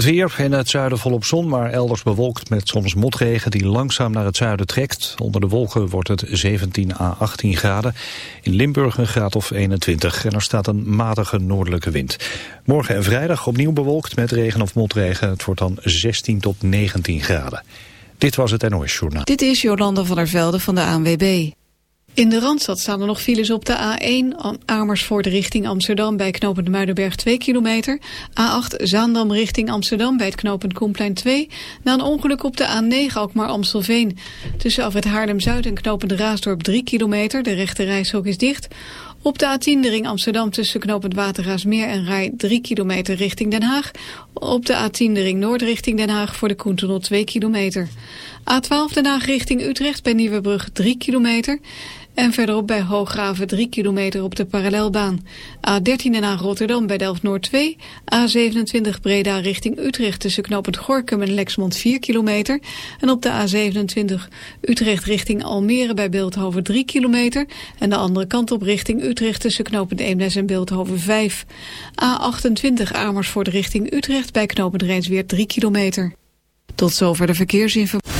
Het weer in het zuiden volop zon, maar elders bewolkt met soms motregen die langzaam naar het zuiden trekt. Onder de wolken wordt het 17 à 18 graden. In Limburg een graad of 21 en er staat een matige noordelijke wind. Morgen en vrijdag opnieuw bewolkt met regen of motregen. Het wordt dan 16 tot 19 graden. Dit was het NOS Journaal. Dit is Jolanda van der Velde van de ANWB. In de Randstad staan er nog files op de A1 Amersfoort richting Amsterdam bij knooppunt Muidenberg 2 kilometer. A8 Zaandam richting Amsterdam bij het knooppunt Koenplein 2. Na een ongeluk op de A9 Alkmaar Amstelveen. Tussen af het Haarlem-Zuid en knooppunt Raasdorp 3 kilometer. De rechte reishok is dicht. Op de A10 de ring Amsterdam tussen knooppunt Watergaasmeer en Rij 3 kilometer richting Den Haag. Op de A10 de ring Noord richting Den Haag voor de Koentunnel 2 kilometer. A12 Den Haag richting Utrecht bij Nieuwebrug 3 kilometer. En verderop bij Hooggraven 3 kilometer op de parallelbaan. A13 en Rotterdam bij Delft-Noord 2. A27 Breda richting Utrecht tussen knooppunt Gorkum en Lexmond 4 kilometer. En op de A27 Utrecht richting Almere bij Beeldhoven 3 kilometer. En de andere kant op richting Utrecht tussen knooppunt Eemnes en Beeldhoven 5. A28 Amersfoort richting Utrecht bij knooppunt Rijnsweer 3 kilometer. Tot zover de verkeersinformatie.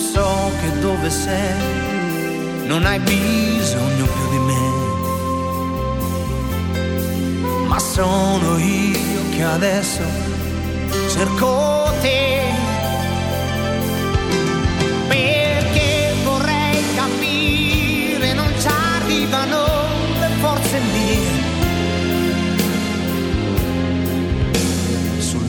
so che dove sei non hai bisogno più di me, ma sono io che adesso cerco te. Perché vorrei capire, non ci arrivano le forze mie. Sul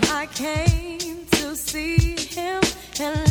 him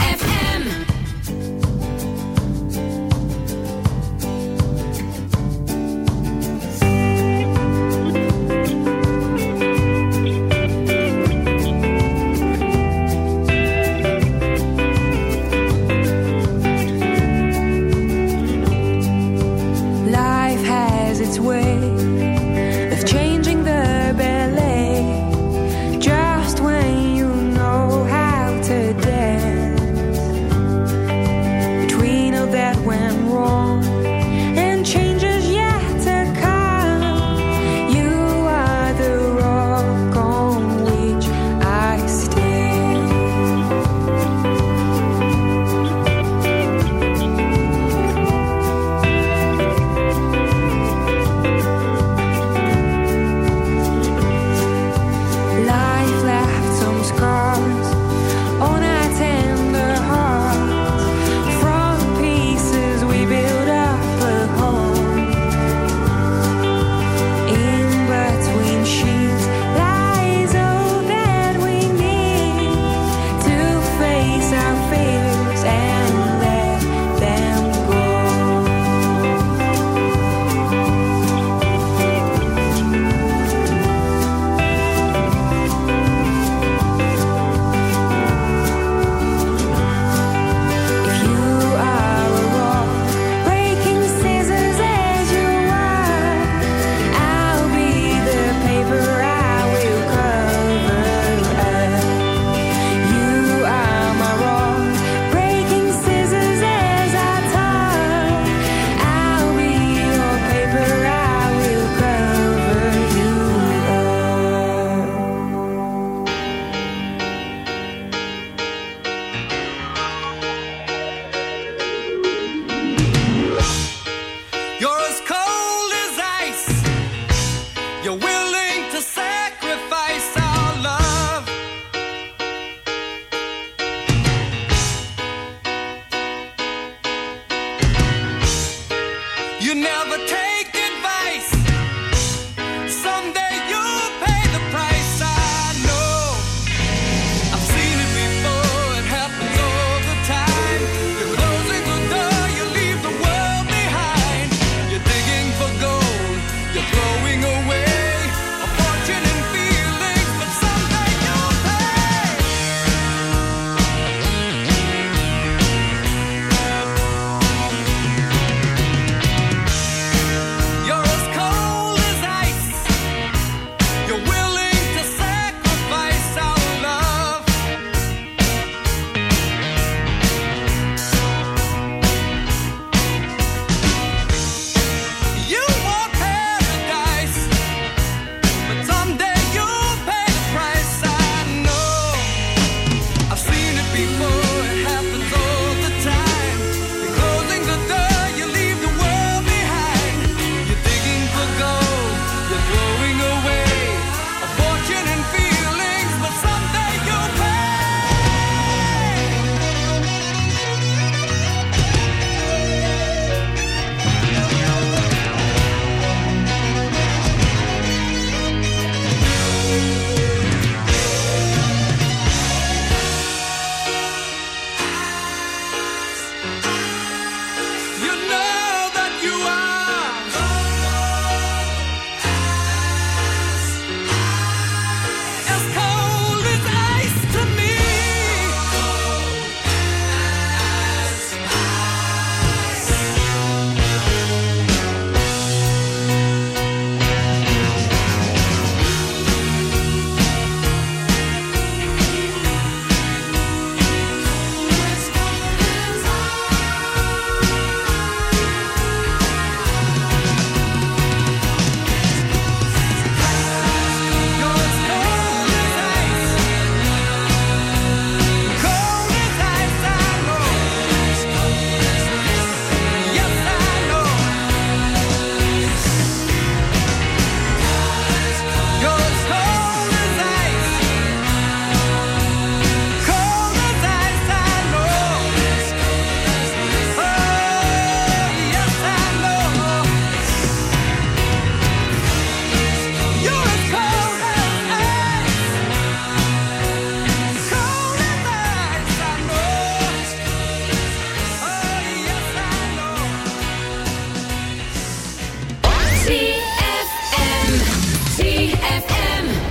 ZFM.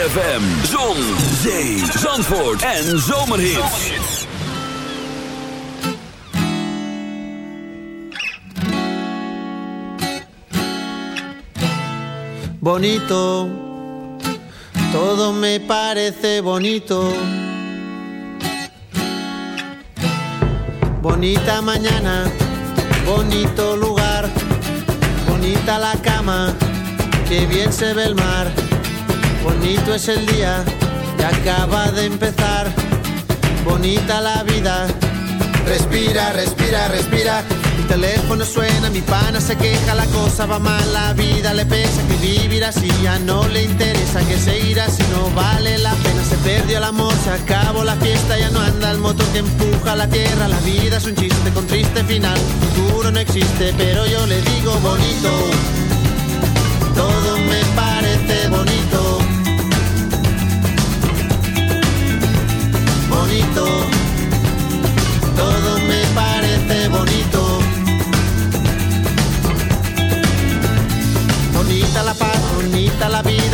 ZFM, Zon, Zee, Zandvoort en Zomerhits. Bonito, todo me parece bonito. Bonita mañana, bonito lugar, bonita la cama, que bien se ve el mar Bonito es el día, ya acaba de empezar. Bonita la vida. Respira, respira, respira. Mi teléfono suena, mi pana se queja, la cosa va mal, la vida le pesa, que vivir así ya no le interesa, que se irá si no vale la pena. Se perdió el amor, se acabó la fiesta, ya no anda el motor que empuja la tierra. La vida es un chiste con triste final, futuro no existe, pero yo le digo bonito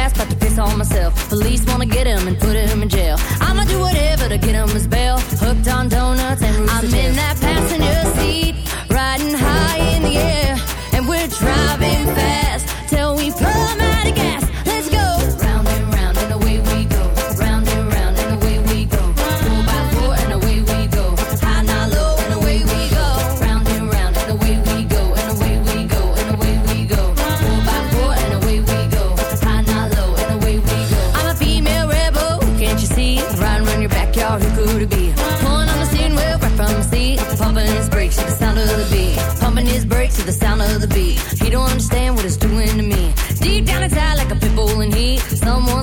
fast, but to piss on myself. Police wanna get him and put him in jail. I'ma do whatever to get him his bail. Hooked on donuts and rooster I'm in that passenger seat, riding high in the air, and we're driving fast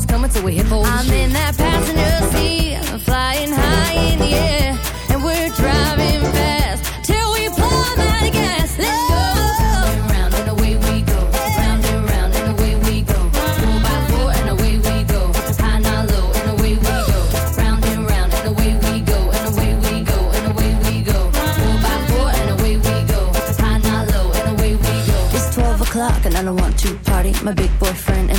coming hip hole. I'm in that passenger seat, flying high in the air, and we're driving fast till we plumb out of gas. Let's go. Round and away we go. Round and round and away we go. Four by four and away we go. High not low and away we go. Round and round and away we go. And away we go. And away we go. Four by four and away we go. High not low and away we go. It's twelve o'clock and I don't want to party. My big boyfriend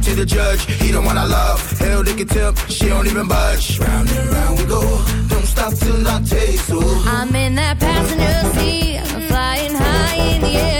To the judge, he the one I love. Hell, they can tip, she don't even budge. Round and round we go. Don't stop till I taste so. I'm in that passenger seat, flying high in the air,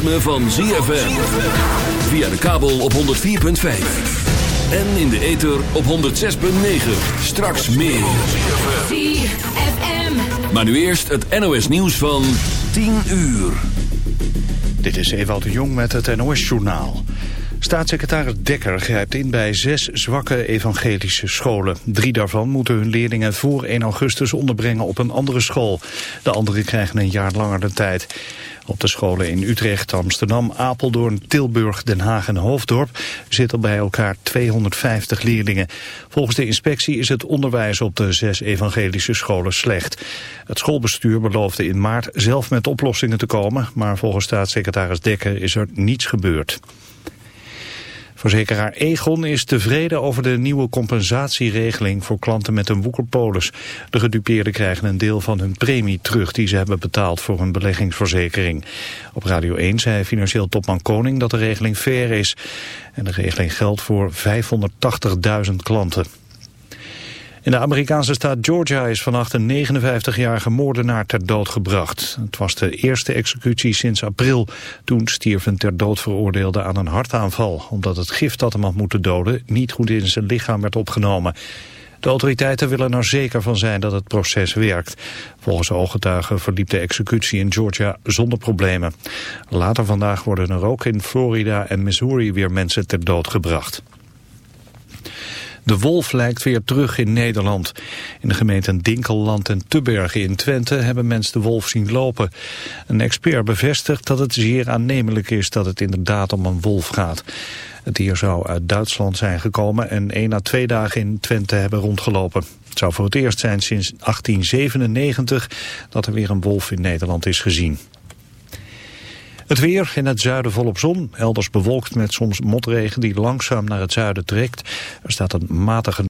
Ritme van ZFM. Via de kabel op 104.5. En in de ether op 106.9. Straks meer. ZFM. Maar nu eerst het NOS nieuws van 10 uur. Dit is Ewout de Jong met het NOS-journaal. Staatssecretaris Dekker grijpt in bij zes zwakke evangelische scholen. Drie daarvan moeten hun leerlingen voor 1 augustus onderbrengen op een andere school. De andere krijgen een jaar langer de tijd. Op de scholen in Utrecht, Amsterdam, Apeldoorn, Tilburg, Den Haag en Hoofddorp zitten bij elkaar 250 leerlingen. Volgens de inspectie is het onderwijs op de zes evangelische scholen slecht. Het schoolbestuur beloofde in maart zelf met oplossingen te komen, maar volgens staatssecretaris Dekker is er niets gebeurd. Verzekeraar Egon is tevreden over de nieuwe compensatieregeling voor klanten met een woekerpolis. De gedupeerden krijgen een deel van hun premie terug die ze hebben betaald voor hun beleggingsverzekering. Op Radio 1 zei financieel topman Koning dat de regeling fair is. En de regeling geldt voor 580.000 klanten. In de Amerikaanse staat Georgia is vannacht een 59-jarige moordenaar ter dood gebracht. Het was de eerste executie sinds april. Toen stierf ter dood veroordeelde aan een hartaanval... omdat het gif dat hem had moeten doden niet goed in zijn lichaam werd opgenomen. De autoriteiten willen er zeker van zijn dat het proces werkt. Volgens ooggetuigen verliep de executie in Georgia zonder problemen. Later vandaag worden er ook in Florida en Missouri weer mensen ter dood gebracht. De wolf lijkt weer terug in Nederland. In de gemeenten Dinkelland en Tubbergen in Twente hebben mensen de wolf zien lopen. Een expert bevestigt dat het zeer aannemelijk is dat het inderdaad om een wolf gaat. Het dier zou uit Duitsland zijn gekomen en één à twee dagen in Twente hebben rondgelopen. Het zou voor het eerst zijn sinds 1897 dat er weer een wolf in Nederland is gezien. Het weer in het zuiden volop zon, elders bewolkt met soms motregen die langzaam naar het zuiden trekt. Er staat een matige